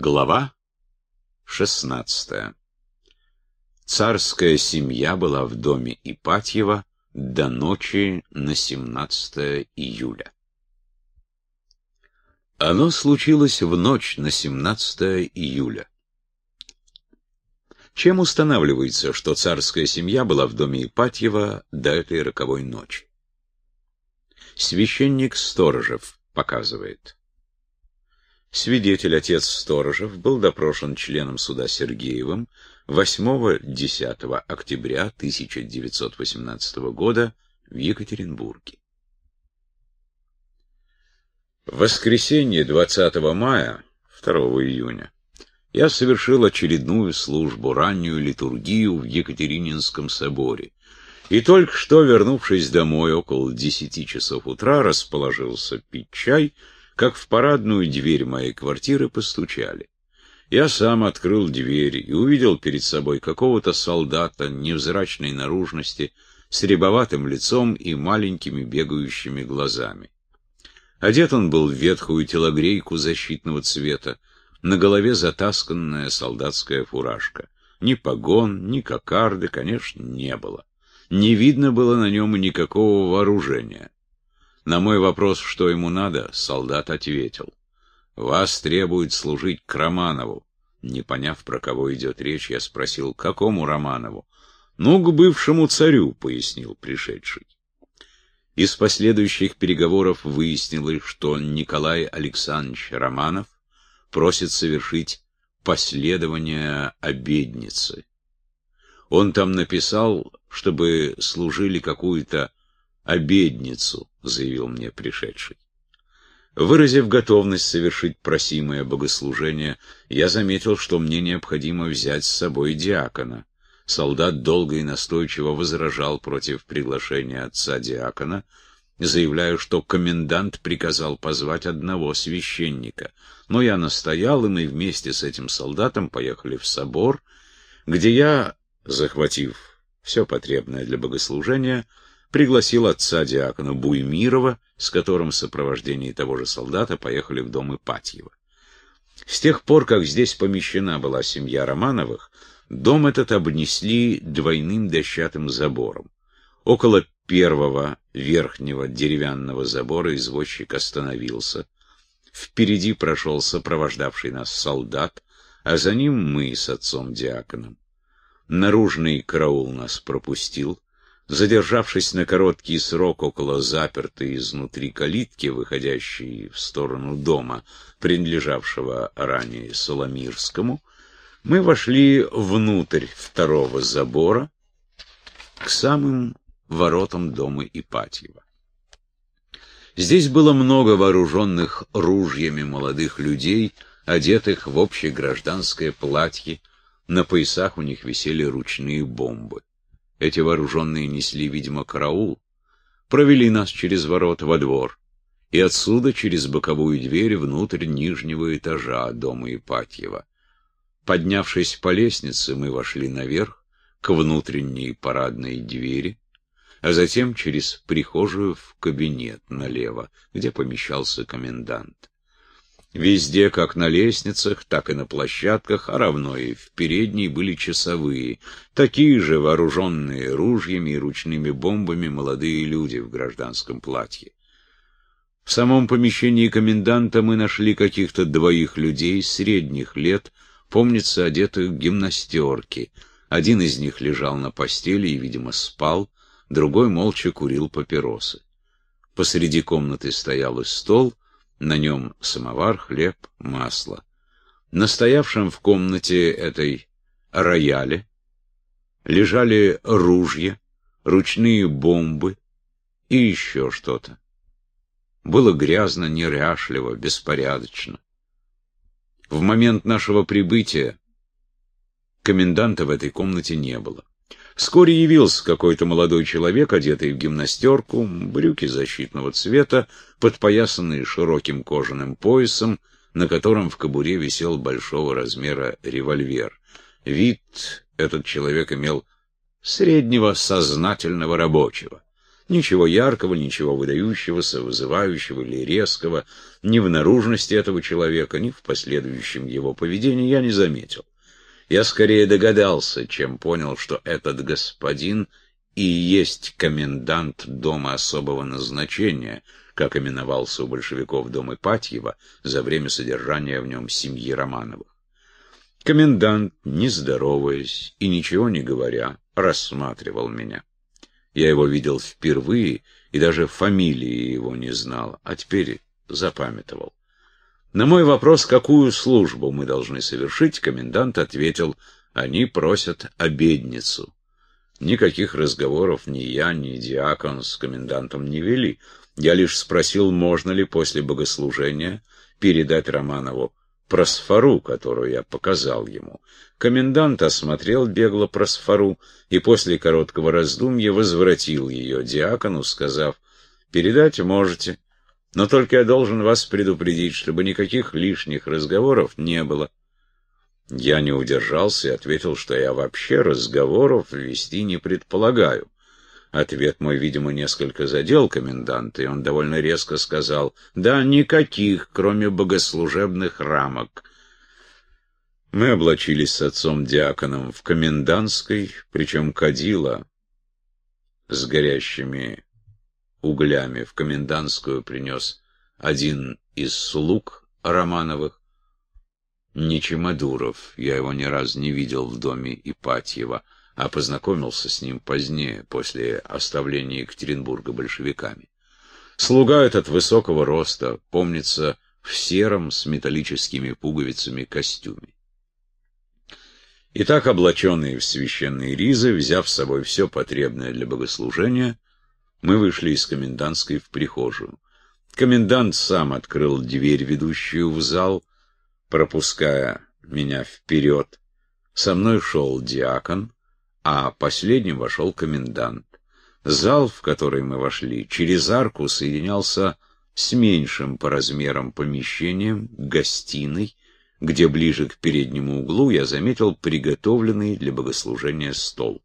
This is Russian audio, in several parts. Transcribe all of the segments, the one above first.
Глава 16. Царская семья была в доме Ипатьева до ночи на 17 июля. Оно случилось в ночь на 17 июля. Чем устанавливается, что царская семья была в доме Ипатьева до этой роковой ночи? Священник Сторожев показывает. Свидетель, отец Сторожев, был допрошен членом суда Сергеевым 8-10 октября 1918 года в Екатеринбурге. В воскресенье 20 мая, 2 июня, я совершил очередную службу, раннюю литургию в Екатерининском соборе, и только что, вернувшись домой около десяти часов утра, расположился пить чай, как в парадную дверь моей квартиры постучали. Я сам открыл дверь и увидел перед собой какого-то солдата невзрачной наружности, с рябоватым лицом и маленькими бегающими глазами. Одет он был в ветхую телогрейку защитного цвета, на голове затасканная солдатская фуражка. Ни погон, ни кокарды, конечно, не было. Не видно было на нем никакого вооружения. На мой вопрос, что ему надо, солдат ответил. «Вас требует служить к Романову». Не поняв, про кого идет речь, я спросил, какому Романову? «Ну, к бывшему царю», — пояснил пришедший. Из последующих переговоров выяснилось, что Николай Александрович Романов просит совершить последование обедницы. Он там написал, чтобы служили какую-то обедницу, заявил мне пришедший. Выразив готовность совершить просимое богослужение, я заметил, что мне необходимо взять с собой диакона. Солдат долго и настойчиво возражал против приглашения отца диакона, заявляя, что комендант приказал позвать одного священника. Но я настоял, и мы вместе с этим солдатом поехали в собор, где я, захватив все потребное для богослужения, пригласил отца диакона Буймирова, с которым в сопровождении того же солдата поехали в дом Ипатьева. С тех пор, как здесь помещена была семья Романовых, дом этот обнесли двойным дощатым забором. Около первого верхнего деревянного забора извозчик остановился. Впереди прошел сопровождавший нас солдат, а за ним мы с отцом-диаконом. Наружный караул нас пропустил, Задержавшись на короткий срок около запертой изнутри калитки, выходящей в сторону дома, принадлежавшего ранее Соломирскому, мы вошли внутрь второго забора к самым воротам дома Ипатьева. Здесь было много вооруженных ружьями молодых людей, одетых в общее гражданское платье, на поясах у них висели ручные бомбы. Эти вооруженные несли, видимо, караул, провели нас через ворота во двор и отсюда через боковую дверь внутрь нижнего этажа дома Ипатьева. Поднявшись по лестнице, мы вошли наверх, к внутренней парадной двери, а затем через прихожую в кабинет налево, где помещался комендант. Везде, как на лестницах, так и на площадках, а равно и в передней были часовые, такие же вооруженные ружьями и ручными бомбами молодые люди в гражданском платье. В самом помещении коменданта мы нашли каких-то двоих людей средних лет, помнится, одетых в гимнастерки. Один из них лежал на постели и, видимо, спал, другой молча курил папиросы. Посреди комнаты стоял и стол — на нем самовар, хлеб, масло. На стоявшем в комнате этой рояле лежали ружья, ручные бомбы и еще что-то. Было грязно, неряшливо, беспорядочно. В момент нашего прибытия коменданта в этой комнате не было. Вскоре явился какой-то молодой человек, одетый в гимнастерку, брюки защитного цвета, подпоясанные широким кожаным поясом, на котором в кобуре висел большого размера револьвер. Вид этот человек имел среднего сознательного рабочего. Ничего яркого, ничего выдающегося, вызывающего или резкого ни в наружности этого человека, ни в последующем его поведении я не заметил. Я скорее догадался, чем понял, что этот господин и есть комендант дома особого назначения, как именовался у большевиков дом Ипатьева за время содержания в нем семьи Романовых. Комендант, не здороваясь и ничего не говоря, рассматривал меня. Я его видел впервые и даже фамилии его не знал, а теперь запамятовал. На мой вопрос, какую службу мы должны совершить, комендант ответил, они просят обедницу. Никаких разговоров ни я, ни диакон с комендантом не вели. Я лишь спросил, можно ли после богослужения передать Романову просфору, которую я показал ему. Комендант осмотрел бегло просфору и после короткого раздумья возвратил ее диакону, сказав, «Передать можете, но только я должен вас предупредить, чтобы никаких лишних разговоров не было». Я не удержался и ответил, что я вообще разговоров вести не предполагаю. Ответ мой, видимо, несколько задел коменданта, и он довольно резко сказал, «Да, никаких, кроме богослужебных рамок». Мы облачились с отцом-диаконом в комендантской, причем кадила с горящими углями в комендантскую принес один из слуг Романовых, не Чемодуров, я его ни разу не видел в доме Ипатьева, а познакомился с ним позднее, после оставления Екатеринбурга большевиками. Слуга этот высокого роста, помнится, в сером с металлическими пуговицами костюме. И так облаченные в священные ризы, взяв с собой все потребное для богослужения, мы вышли из комендантской в прихожую. Комендант сам открыл дверь, ведущую в зал, пропуская меня вперед. Со мной шел диакон, а последним вошел комендант. Зал, в который мы вошли, через арку соединялся с меньшим по размерам помещением, гостиной, где ближе к переднему углу я заметил приготовленный для богослужения стол.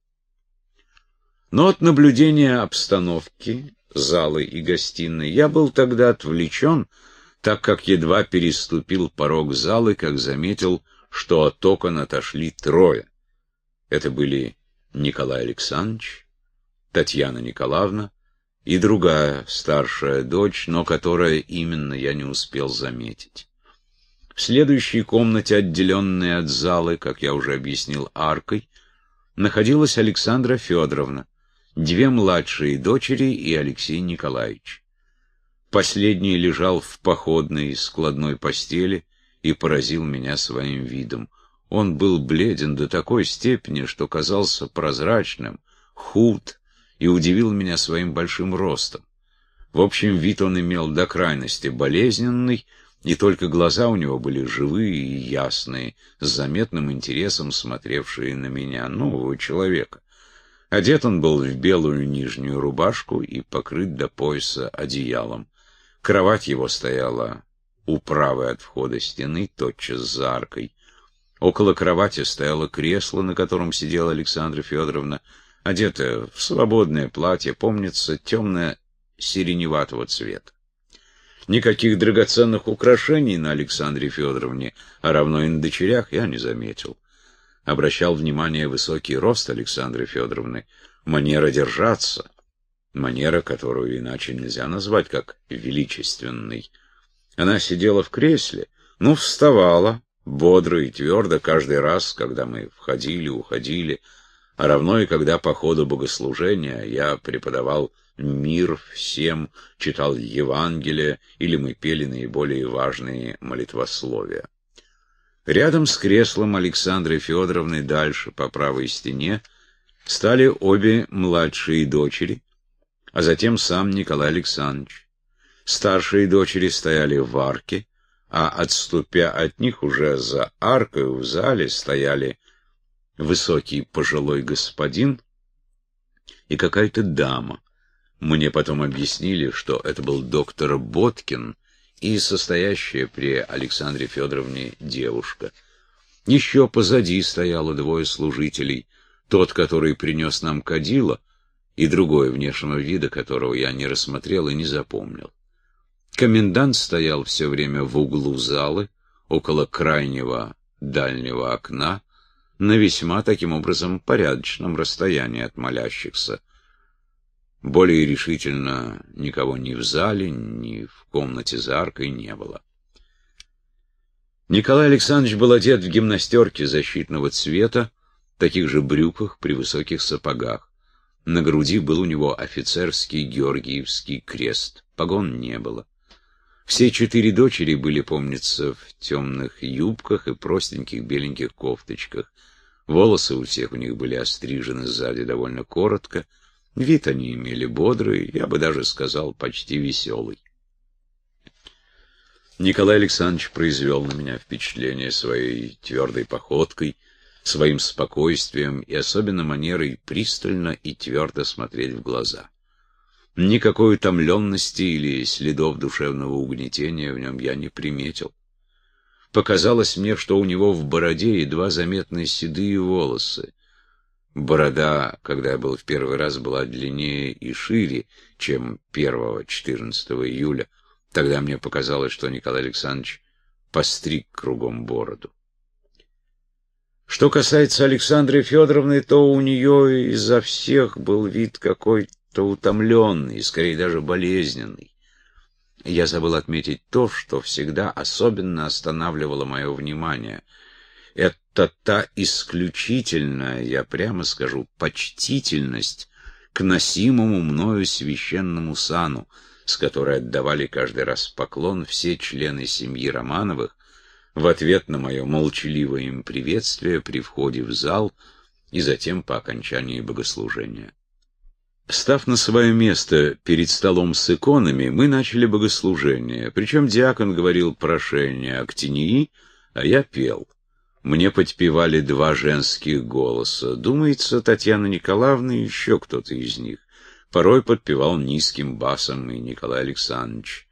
Но от наблюдения обстановки, залы и гостиной, я был тогда отвлечен, так как едва переступил порог залы, как заметил, что от окон отошли трое. Это были Николай Александрович, Татьяна Николаевна и другая старшая дочь, но которая именно я не успел заметить. В следующей комнате, отделенной от залы, как я уже объяснил, аркой, находилась Александра Федоровна, две младшие дочери и Алексей Николаевич. Последний лежал в походной складной постели и поразил меня своим видом. Он был бледен до такой степени, что казался прозрачным, худ и удивил меня своим большим ростом. В общем, вид он имел до крайности болезненный, и только глаза у него были живые и ясные, с заметным интересом смотревшие на меня, нового человека. Одет он был в белую нижнюю рубашку и покрыт до пояса одеялом. Кровать его стояла у правой от входа стены, тотчас за аркой. Около кровати стояло кресло, на котором сидела Александра Федоровна, одетая в свободное платье, помнится, темно-сиреневатого цвета. Никаких драгоценных украшений на Александре Федоровне, а равно и на дочерях, я не заметил. Обращал внимание высокий рост Александры Федоровны, манера держаться, манера, которую иначе нельзя назвать как величественной. Она сидела в кресле, ну, вставала, бодро и твердо каждый раз, когда мы входили, уходили, а равно и когда по ходу богослужения я преподавал мир всем, читал Евангелие или мы пели наиболее важные молитвословия. Рядом с креслом Александры Федоровны дальше, по правой стене, стали обе младшие дочери, а затем сам Николай Александрович. Старшие дочери стояли в арке, а отступя от них уже за аркой в зале стояли высокий пожилой господин и какая-то дама. Мне потом объяснили, что это был доктор Боткин и состоящая при Александре Федоровне девушка. Еще позади стояло двое служителей. Тот, который принес нам кадила, и другое внешнего вида, которого я не рассмотрел и не запомнил. Комендант стоял все время в углу залы, около крайнего дальнего окна, на весьма таким образом порядочном расстоянии от молящихся. Более решительно никого ни в зале, ни в комнате за аркой не было. Николай Александрович был одет в гимнастерке защитного цвета, таких же брюках при высоких сапогах. На груди был у него офицерский Георгиевский крест. Погон не было. Все четыре дочери были, помнится, в темных юбках и простеньких беленьких кофточках. Волосы у всех у них были острижены сзади довольно коротко. Вид они имели бодрый, я бы даже сказал, почти веселый. Николай Александрович произвел на меня впечатление своей твердой походкой, своим спокойствием и особенно манерой пристально и твердо смотреть в глаза. Никакой утомленности или следов душевного угнетения в нем я не приметил. Показалось мне, что у него в бороде едва заметны седые волосы. Борода, когда я был в первый раз, была длиннее и шире, чем 1-14 июля, Тогда мне показалось, что Николай Александрович постриг кругом бороду. Что касается Александры Федоровны, то у нее изо всех был вид какой-то утомленный, скорее даже болезненный. Я забыл отметить то, что всегда особенно останавливало мое внимание. Это та исключительная, я прямо скажу, почтительность к носимому мною священному сану, с которой отдавали каждый раз поклон все члены семьи Романовых, в ответ на мое молчаливое им приветствие при входе в зал и затем по окончании богослужения. Став на свое место перед столом с иконами, мы начали богослужение, причем диакон говорил прошение актинии, а я пел. Мне подпевали два женских голоса. Думается, Татьяна Николаевна и еще кто-то из них. Порой подпевал низким басом и Николай Александрович.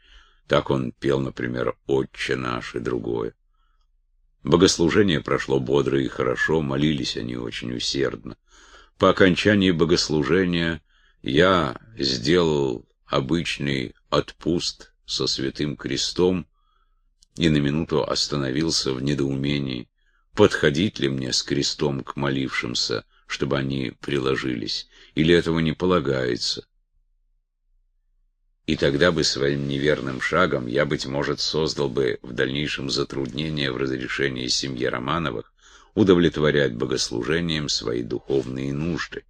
Так он пел, например, «Отче наш» и другое. Богослужение прошло бодро и хорошо, молились они очень усердно. По окончании богослужения я сделал обычный отпуст со святым крестом и на минуту остановился в недоумении, подходить ли мне с крестом к молившимся, чтобы они приложились или этого не полагается. И тогда бы своим неверным шагом я, быть может, создал бы в дальнейшем затруднение в разрешении семьи Романовых удовлетворять богослужением свои духовные нужды.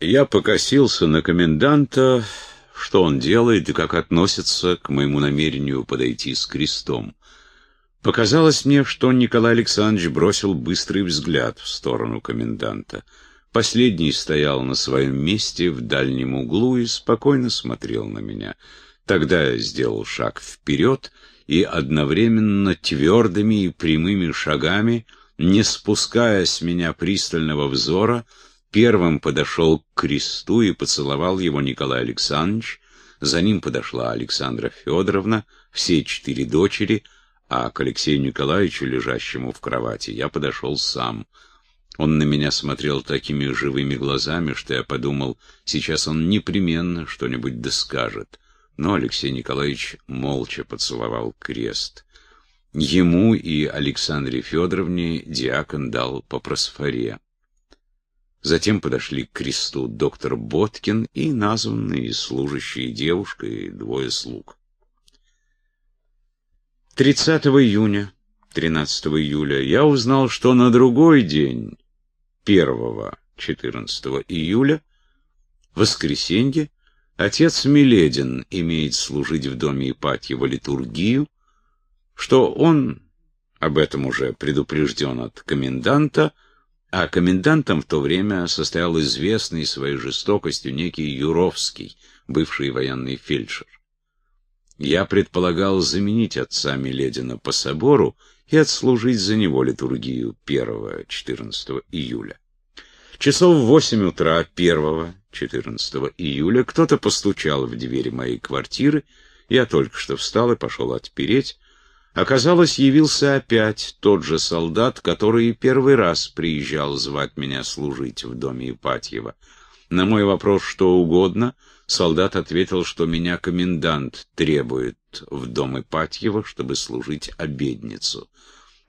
Я покосился на коменданта, что он делает и как относится к моему намерению подойти с крестом. Показалось мне, что Николай Александрович бросил быстрый взгляд в сторону коменданта — Последний стоял на своем месте в дальнем углу и спокойно смотрел на меня. Тогда я сделал шаг вперед и одновременно твердыми и прямыми шагами, не спуская с меня пристального взора, первым подошел к кресту и поцеловал его Николай Александрович, за ним подошла Александра Федоровна, все четыре дочери, а к Алексею Николаевичу, лежащему в кровати, я подошел сам — он на меня смотрел такими живыми глазами, что я подумал, сейчас он непременно что-нибудь доскажет. Но Алексей Николаевич молча поцеловал крест. Ему и Александре Федоровне диакон дал по просфоре. Затем подошли к кресту доктор Боткин и названные служащие девушка и двое слуг. 30 июня, 13 июля я узнал, что на другой день 1-14 июля, воскресенье, отец Миледин имеет служить в доме Ипатьева литургию, что он об этом уже предупрежден от коменданта, а комендантом в то время состоял известный своей жестокостью некий Юровский, бывший военный фельдшер. Я предполагал заменить отца Миледина по собору и отслужить за него литургию 1-14 июля. Часов в восемь утра 1-14 июля кто-то постучал в двери моей квартиры, я только что встал и пошел отпереть. Оказалось, явился опять тот же солдат, который первый раз приезжал звать меня служить в доме Ипатьева. На мой вопрос «что угодно» солдат ответил, что меня комендант требует в дом Ипатьева, чтобы служить обедницу.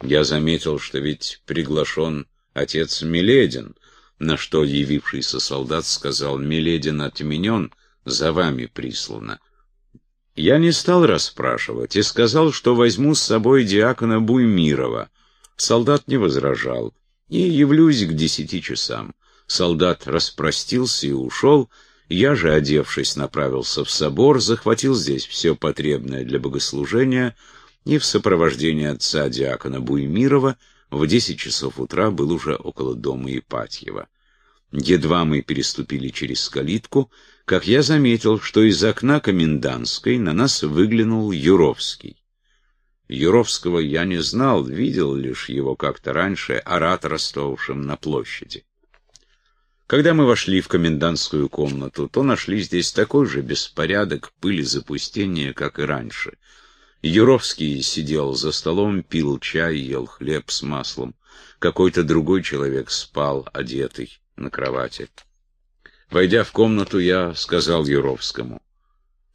Я заметил, что ведь приглашен отец Миледин, на что явившийся солдат сказал «Миледин отменен, за вами прислано». Я не стал расспрашивать и сказал, что возьму с собой диакона Буймирова. Солдат не возражал, и явлюсь к десяти часам. Солдат распростился и ушел, я же, одевшись, направился в собор, захватил здесь все потребное для богослужения и в сопровождении отца диакона Буймирова в десять часов утра был уже около дома Ипатьева. Едва мы переступили через калитку, как я заметил, что из окна комендантской на нас выглянул Юровский. Юровского я не знал, видел лишь его как-то раньше ораторствовавшим на площади. Когда мы вошли в комендантскую комнату, то нашли здесь такой же беспорядок, пыль и запустение, как и раньше. Юровский сидел за столом, пил чай, ел хлеб с маслом. Какой-то другой человек спал, одетый, на кровати. Войдя в комнату, я сказал Юровскому.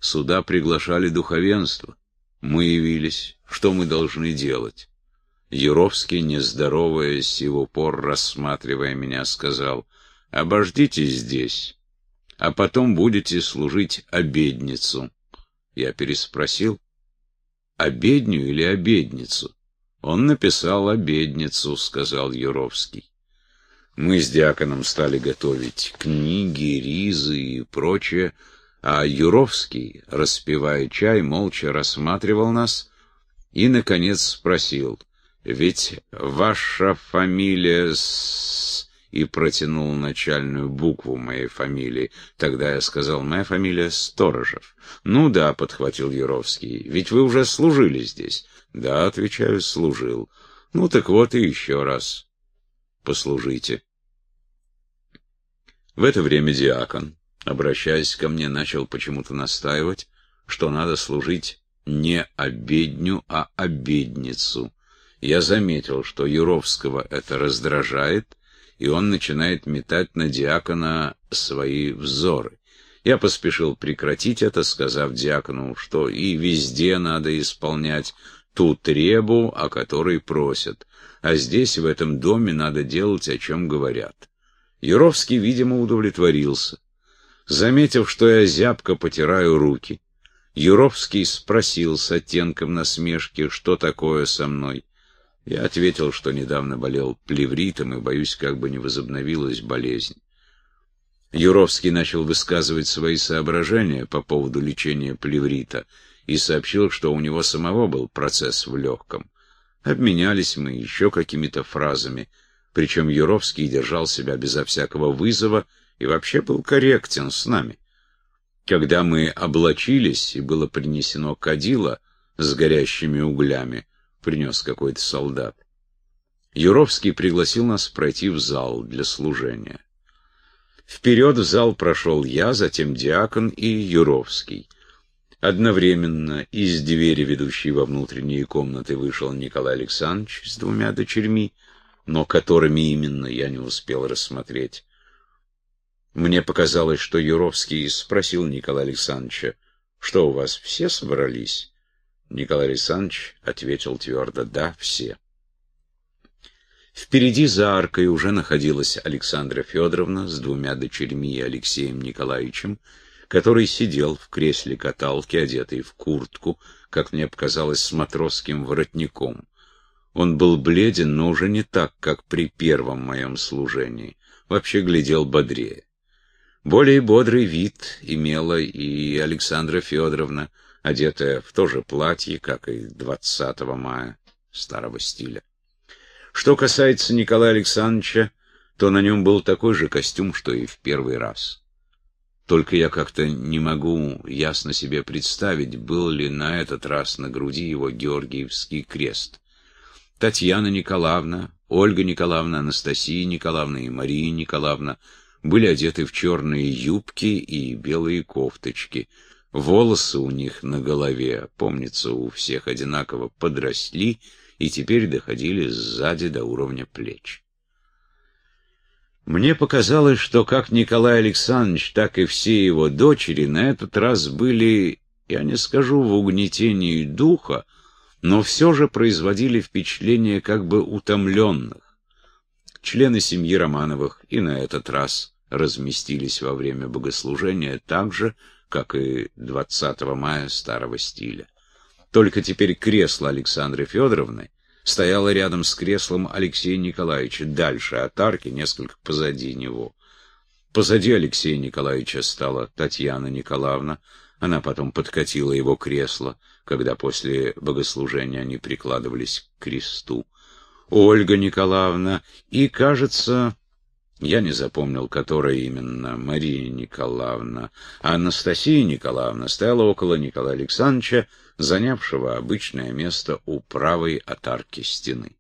Сюда приглашали духовенство. Мы явились. Что мы должны делать? Юровский, не здороваясь, его пор рассматривая меня, сказал — Обождите здесь, а потом будете служить обедницу. Я переспросил, обедню или обедницу? Он написал обедницу, сказал Юровский. Мы с диаконом стали готовить книги, ризы и прочее, а Юровский, распивая чай, молча рассматривал нас и, наконец, спросил, «Ведь ваша фамилия с и протянул начальную букву моей фамилии. Тогда я сказал, моя фамилия Сторожев. Ну да, подхватил Юровский, ведь вы уже служили здесь. Да, отвечаю, служил. Ну так вот и еще раз. Послужите. В это время диакон, обращаясь ко мне, начал почему-то настаивать, что надо служить не обедню, а обедницу. Я заметил, что Юровского это раздражает, и он начинает метать на диакона свои взоры. Я поспешил прекратить это, сказав диакону, что и везде надо исполнять ту требу, о которой просят, а здесь, в этом доме, надо делать, о чем говорят. Юровский, видимо, удовлетворился. Заметив, что я зябко потираю руки, Юровский спросил с оттенком насмешки, что такое со мной. Я ответил, что недавно болел плевритом и боюсь, как бы не возобновилась болезнь. Юровский начал высказывать свои соображения по поводу лечения плеврита и сообщил, что у него самого был процесс в легком. Обменялись мы еще какими-то фразами, причем Юровский держал себя безо всякого вызова и вообще был корректен с нами. Когда мы облачились и было принесено кадило с горящими углями, принес какой-то солдат. Юровский пригласил нас пройти в зал для служения. Вперед в зал прошел я, затем диакон и Юровский. Одновременно из двери, ведущей во внутренние комнаты, вышел Николай Александрович с двумя дочерьми, но которыми именно я не успел рассмотреть. Мне показалось, что Юровский спросил Николая Александровича, что у вас все собрались? Николай Александрович ответил твердо «Да, все». Впереди за аркой уже находилась Александра Федоровна с двумя дочерьми и Алексеем Николаевичем, который сидел в кресле каталки, одетый в куртку, как мне показалось, с матросским воротником. Он был бледен, но уже не так, как при первом моем служении. Вообще глядел бодрее. Более бодрый вид имела и Александра Федоровна, одетая в то же платье, как и 20 мая старого стиля. Что касается Николая Александровича, то на нем был такой же костюм, что и в первый раз. Только я как-то не могу ясно себе представить, был ли на этот раз на груди его Георгиевский крест. Татьяна Николаевна, Ольга Николаевна, Анастасия Николаевна и Мария Николаевна были одеты в черные юбки и белые кофточки — Волосы у них на голове, помнится, у всех одинаково подросли и теперь доходили сзади до уровня плеч. Мне показалось, что как Николай Александрович, так и все его дочери на этот раз были, я не скажу в угнетении духа, но все же производили впечатление как бы утомленных. Члены семьи Романовых и на этот раз разместились во время богослужения так же, как и 20 мая старого стиля. Только теперь кресло Александры Федоровны стояла рядом с креслом Алексея Николаевича, дальше от арки, несколько позади него. Позади Алексея Николаевича стала Татьяна Николаевна, она потом подкатила его кресло, когда после богослужения они прикладывались к кресту. Ольга Николаевна и, кажется, я не запомнил, которая именно, Мария Николаевна, а Анастасия Николаевна стояла около Николая Александровича, занявшего обычное место у правой от арки стены.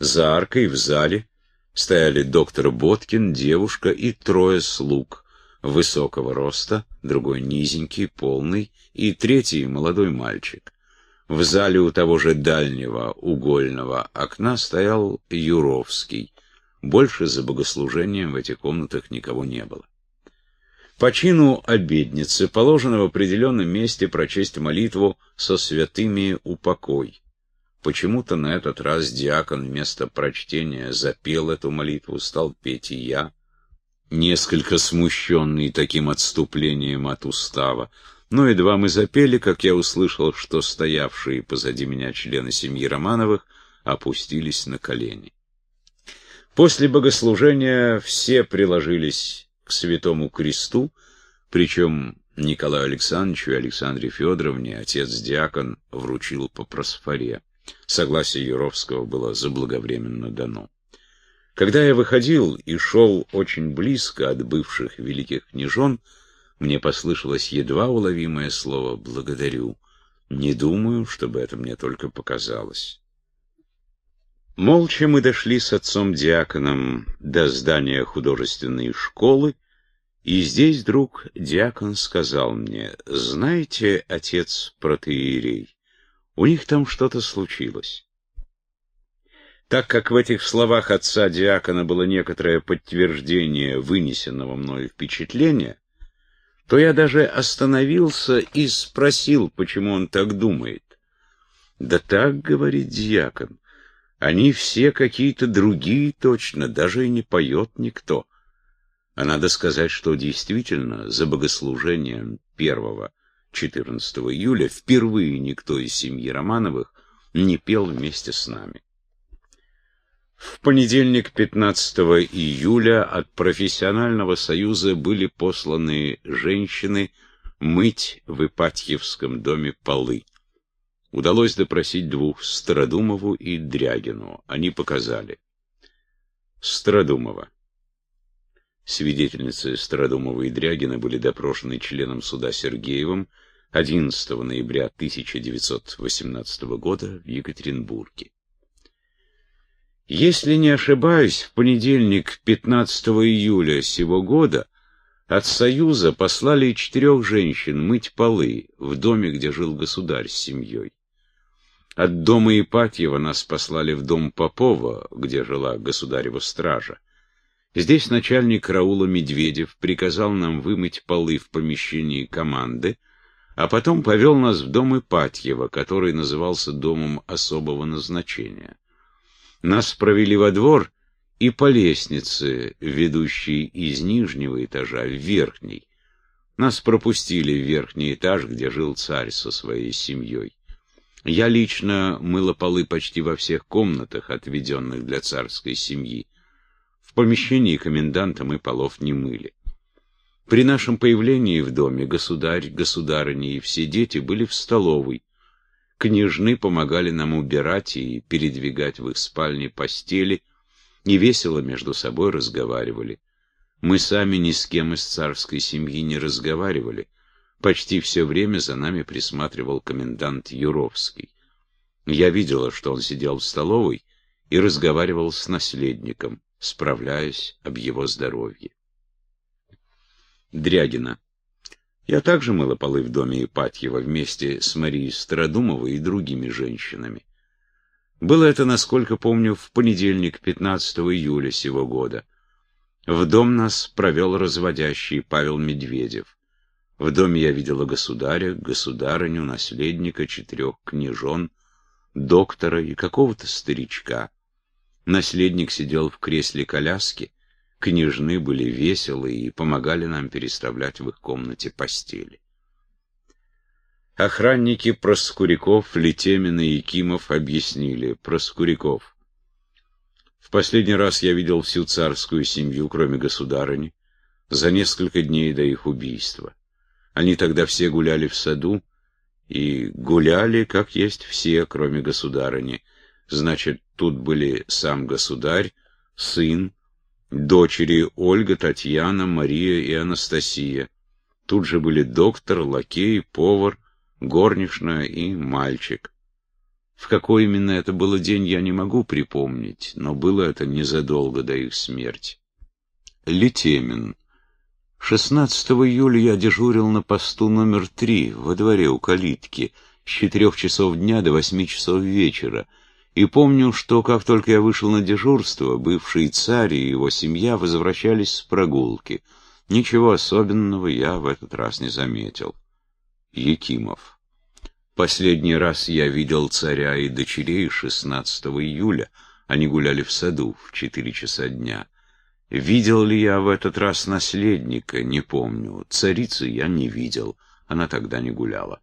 За аркой в зале стояли доктор Боткин, девушка и трое слуг, высокого роста, другой низенький, полный, и третий молодой мальчик. В зале у того же дальнего угольного окна стоял Юровский. Больше за богослужением в этих комнатах никого не было. По чину обедницы положено в определенном месте прочесть молитву со святыми упокой. Почему-то на этот раз диакон вместо прочтения запел эту молитву, стал петь и я, несколько смущенный таким отступлением от устава. Но едва мы запели, как я услышал, что стоявшие позади меня члены семьи Романовых опустились на колени. После богослужения все приложились к Святому Кресту, причем Николаю Александровичу и Александре Федоровне отец-диакон вручил по просфоре. Согласие Юровского было заблаговременно дано. Когда я выходил и шел очень близко от бывших великих княжон, мне послышалось едва уловимое слово «благодарю». Не думаю, чтобы это мне только показалось. Молча мы дошли с отцом-диаконом до здания художественной школы, и здесь вдруг диакон сказал мне, «Знаете, отец протеерей, у них там что-то случилось». Так как в этих словах отца-диакона было некоторое подтверждение вынесенного мною впечатления, то я даже остановился и спросил, почему он так думает. «Да так, — говорит диакон, они все какие-то другие точно, даже и не поет никто. А надо сказать, что действительно за богослужением 1-14 июля впервые никто из семьи Романовых не пел вместе с нами. В понедельник 15 июля от профессионального союза были посланы женщины мыть в Ипатьевском доме полы. Удалось допросить двух, Стародумову и Дрягину. Они показали. Стародумова. Свидетельницы Стародумова и Дрягина были допрошены членом суда Сергеевым 11 ноября 1918 года в Екатеринбурге. Если не ошибаюсь, в понедельник 15 июля сего года от Союза послали четырех женщин мыть полы в доме, где жил государь с семьей. От дома Ипатьева нас послали в дом Попова, где жила государева стража. Здесь начальник караула Медведев приказал нам вымыть полы в помещении команды, а потом повел нас в дом Ипатьева, который назывался домом особого назначения. Нас провели во двор и по лестнице, ведущей из нижнего этажа в верхний. Нас пропустили в верхний этаж, где жил царь со своей семьей. Я лично мыла полы почти во всех комнатах, отведенных для царской семьи. В помещении коменданта мы полов не мыли. При нашем появлении в доме государь, государыня и все дети были в столовой. Княжны помогали нам убирать и передвигать в их спальне постели, и весело между собой разговаривали. Мы сами ни с кем из царской семьи не разговаривали, Почти все время за нами присматривал комендант Юровский. Я видела, что он сидел в столовой и разговаривал с наследником, справляясь об его здоровье. Дрягина. Я также мыла полы в доме Ипатьева вместе с Марией Стародумовой и другими женщинами. Было это, насколько помню, в понедельник, 15 июля сего года. В дом нас провел разводящий Павел Медведев. В доме я видела государя, государыню, наследника, четырех княжон, доктора и какого-то старичка. Наследник сидел в кресле коляски, княжны были веселы и помогали нам переставлять в их комнате постели. Охранники Проскуряков, Летемин и Якимов объяснили. Проскуряков. В последний раз я видел всю царскую семью, кроме государыни, за несколько дней до их убийства. Они тогда все гуляли в саду, и гуляли, как есть все, кроме государыни. Значит, тут были сам государь, сын, дочери Ольга, Татьяна, Мария и Анастасия. Тут же были доктор, лакей, повар, горничная и мальчик. В какой именно это было день, я не могу припомнить, но было это незадолго до их смерти. Летемин. 16 июля я дежурил на посту номер три во дворе у калитки с четырех часов дня до восьми часов вечера, и помню, что как только я вышел на дежурство, бывший царь и его семья возвращались с прогулки. Ничего особенного я в этот раз не заметил. Якимов. Последний раз я видел царя и дочерей 16 июля. Они гуляли в саду в четыре часа дня. Видел ли я в этот раз наследника, не помню. Царицы я не видел, она тогда не гуляла.